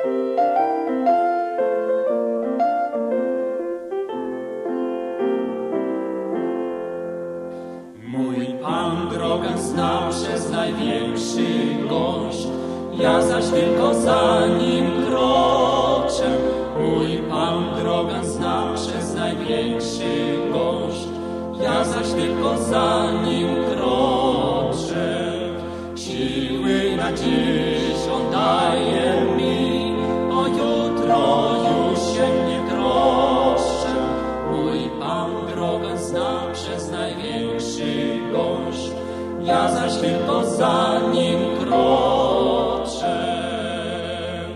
Mój Pan drogę znał przez największy gość, ja zaś tylko za nim kroczę. Mój Pan drogę znał przez największy gość, ja zaś tylko za nim kroczę. Siły, nadzieję wolno nie drogę ja zaś tylko za